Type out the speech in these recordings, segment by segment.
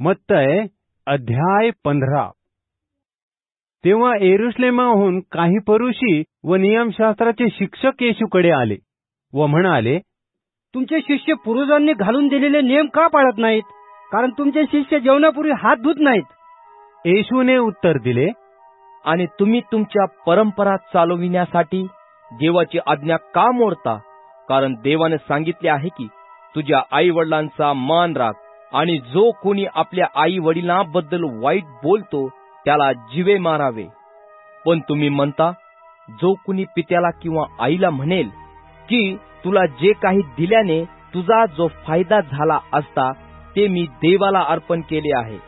मत्तय अध्याय पंधरा. तेव्हा एरुश्लेमाहून काही परुषी व नियमशास्त्राचे शिक्षक येशूकडे आले व म्हणाले तुमचे शिष्य पूर्वजांनी घालून दिलेले नियम का पाळत नाहीत? कारण तुमचे शिष्य जेवणापूर्वी हात धुत नाहीत. येशूने उत्तर दिले आणि तुम्ही तुमच्या परंपरा चालविण्यासाठी देवाची आज्ञा का मोडता? कारण देवाने सांगितले आहे की तुझ्या आई वडिलांचा मान राख. आणि जो कोणी आपल्या आई वडिलांबद्दल वाईट बोलतो त्याला जिवे मारावे. पण तुम्ही म्हणता जो कुणी पित्याला किंवा आईला म्हणेल की तुला जे काही दिल्याने तुझा जो फायदा झाला असता ते मी देवाला अर्पण केले आहे.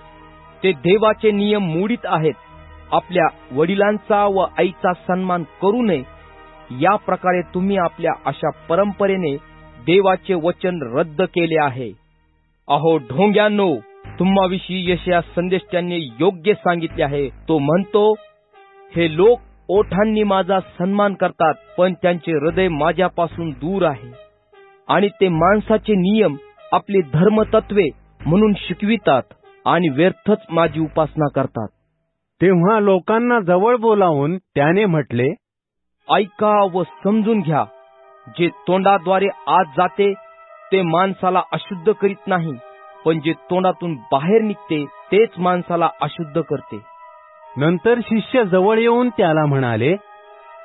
ते देवाचे नियम मोडीत आहेत. आपल्या वडिलांचा व आईचा सन्मान करू नये. या प्रकारे तुम्ही आपल्या अशा परंपरेने देवाचे वचन रद्द केले आहे. अहो ढोंग्यांनो तुम्हाविषयी यशया संदेश त्यांनी योग्य सांगितले आहे. तो म्हणतो हे लोक ओठांनी माझा सन्मान करतात पण त्यांचे हृदय माझ्यापासून दूर आहे. आणि ते माणसाचे नियम आपली धर्मतत्वे म्हणून शिकवितात आणि व्यर्थच माझी उपासना करतात. तेव्हा लोकांना जवळ बोलावून त्याने म्हटले ऐका व समजून घ्या. जे तोंडाद्वारे आत जाते ते माणसाला अशुद्ध करीत नाही पण जे तोंडातून बाहेर निघते तेच माणसाला अशुद्ध करते. नंतर शिष्य जवळ येऊन त्याला म्हणाले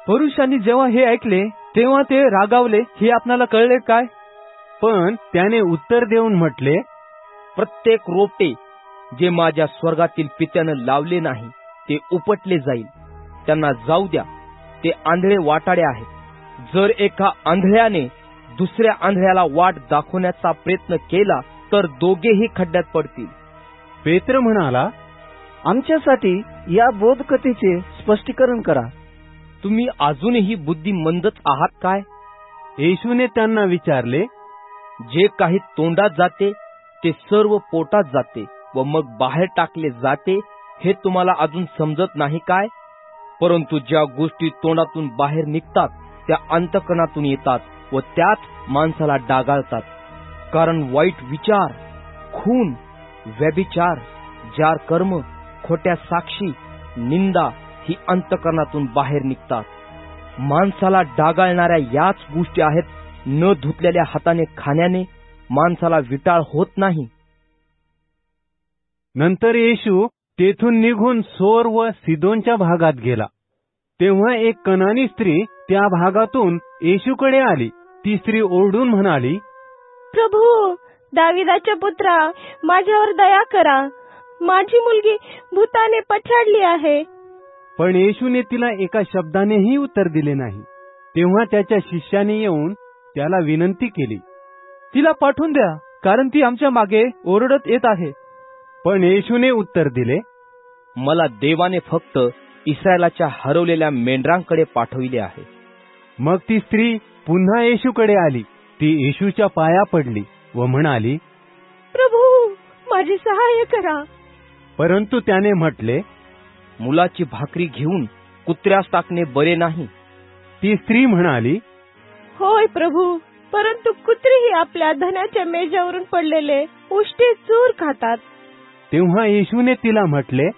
पुरुषांनी जेव्हा हे ऐकले तेव्हा ते रागावले. हे आपल्याला कळले काय? पण त्याने उत्तर देऊन म्हटले प्रत्येक रोपटे जे माझ्या स्वर्गातील पित्यानं लावले नाही ते उपटले जाईल. त्यांना जाऊ द्या. ते आंधळे वाटाडे आहेत. जर एका आंधळ्याने दुसऱ्या आंधळ्याला वाट दाखवण्याचा प्रयत्न केला तर दोघेही खड्ड्यात पडतील. पेत्र म्हणाला आमच्यासाठी या बोधकथेचे स्पष्टीकरण करा. तुम्ही अजूनही बुद्धिमंदच आहात काय? येशूने त्यांना विचारले जे काही तोंडात जाते ते सर्व पोटात जाते व मग बाहेर टाकले जाते हे तुम्हाला अजून समजत नाही काय? परंतु ज्या गोष्टी तोंडातून बाहेर निघतात त्या अंतकणातून येतात. व त्यात माणसाला डागाळतात. कारण वाईट विचार खून व्यभिचार जार कर्म खोट्या साक्षी निंदा ही अंतकरणातून बाहेर निघतात. माणसाला डागाळणाऱ्या याच गोष्टी आहेत न धुतलेल्या हाताने खाण्याने माणसाला विटाळ होत नाही. नंतर येशू तेथून निघून सोर व सिदोनच्या भागात गेला. तेव्हा एक कनानी स्त्री त्या भागातून येशूकडे आली. ती स्त्री ओरडून म्हणाली प्रभू दाविदाच्या पुत्रा माझ्यावर दया करा. माझी मुलगी भूताने पछाडली आहे. पण येशूने तिला एका शब्दानेही उत्तर दिले नाही. तेव्हा त्याच्या शिष्याने येऊन त्याला विनंती केली तिला पाठवून द्या कारण ती आमच्या मागे ओरडत येत आहे. पण येशूने उत्तर दिले मला देवाने फक्त इस्रायलाच्या हरवलेल्या मेंढरांकडे पाठविले आहे. मग ती स्त्री पुन्हा येशूकडे आली. ती येशूच्या पाया पडली व म्हणाली प्रभू माझी सहाय्य करा. परंतु त्याने म्हटले मुलाची भाकरी घेऊन कुत्र्यास टाकणे बरे नाही. ती स्त्री म्हणाली होय प्रभू परंतु कुत्रीही आपल्या धनाच्या मेजावरून पडलेले उष्टे चूर खातात. तेव्हा येशूने तिला म्हटले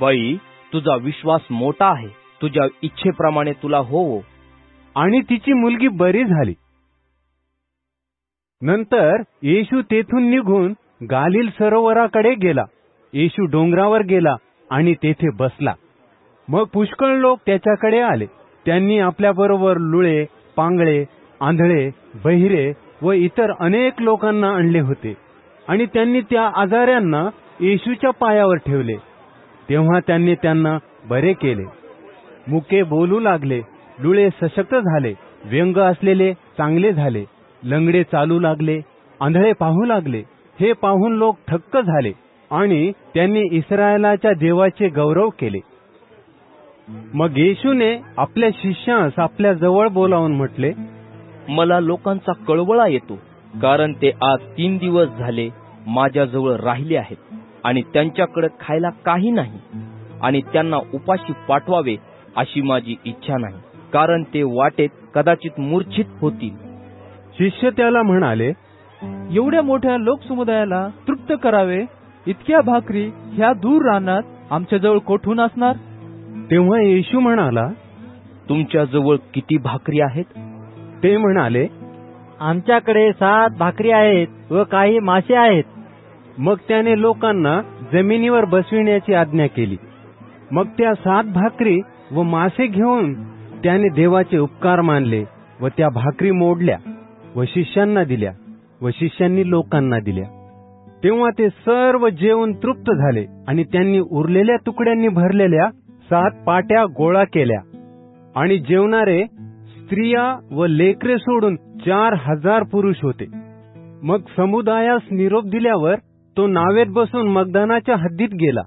बाई तुझा विश्वास मोठा आहे. तुझ्या इच्छेप्रमाणे तुला होवो. आणि तिची मुलगी बरी झाली. नंतर येशू तेथून निघून गालिल सरोवराकडे गेला. येशू डोंगरावर गेला आणि तेथे बसला. मग पुष्कळ लोक त्याच्याकडे आले. त्यांनी आपल्याबरोबर लुळे पांगळे आंधळे बहिरे व इतर अनेक लोकांना आणले होते. आणि त्यांनी त्या आजाऱ्यांना येशूच्या पायावर ठेवले. तेव्हा त्यांनी त्यांना बरे केले. मुके बोलू लागले डोळे सशक्त झाले व्यंग असलेले चांगले झाले लंगडे चालू लागले आंधळे पाहू लागले हे पाहून लोक थक्क झाले आणि त्यांनी इस्रायलाच्या देवाचे गौरव केले. मग येशूने आपल्या शिष्यास आपल्या जवळ बोलावून म्हटले मला लोकांचा कळवळा येतो कारण ते आज तीन दिवस झाले माझ्याजवळ राहिले आहेत आणि त्यांच्याकडे खायला काही नाही आणि त्यांना उपाशी पाठवावे अशी माझी इच्छा नाही. कारण ते वाटेत कदाचित मूर्छित होतील. शिष्य त्याला म्हणाले एवढ्या मोठ्या लोकसमुदायाला तृप्त करावे इतक्या भाकरी ह्या दूर रानात आमच्याजवळ कोठून असणार? तेव्हा येशू म्हणाला तुमच्या जवळ किती भाकरी आहेत? ते म्हणाले आमच्याकडे सात भाकरी आहेत व काही मासे आहेत. मग त्याने लोकांना जमिनीवर बसविण्याची आज्ञा केली. मग त्या सात भाकरी व मासे घेऊन त्याने देवाचे उपकार मानले व त्या भाकरी मोडल्या व शिष्यांना दिल्या व शिष्यांनी लोकांना दिल्या. तेव्हा ते सर्व जेवण तृप्त झाले आणि त्यांनी उरलेल्या तुकड्यांनी भरलेल्या सात पाट्या गोळा केल्या. आणि जेवणारे स्त्रिया व लेकरे सोडून चार हजार पुरुष होते. मग समुदायास निरोप दिल्यावर तो नावेत बसून मगदानाच्या हद्दीत गेला.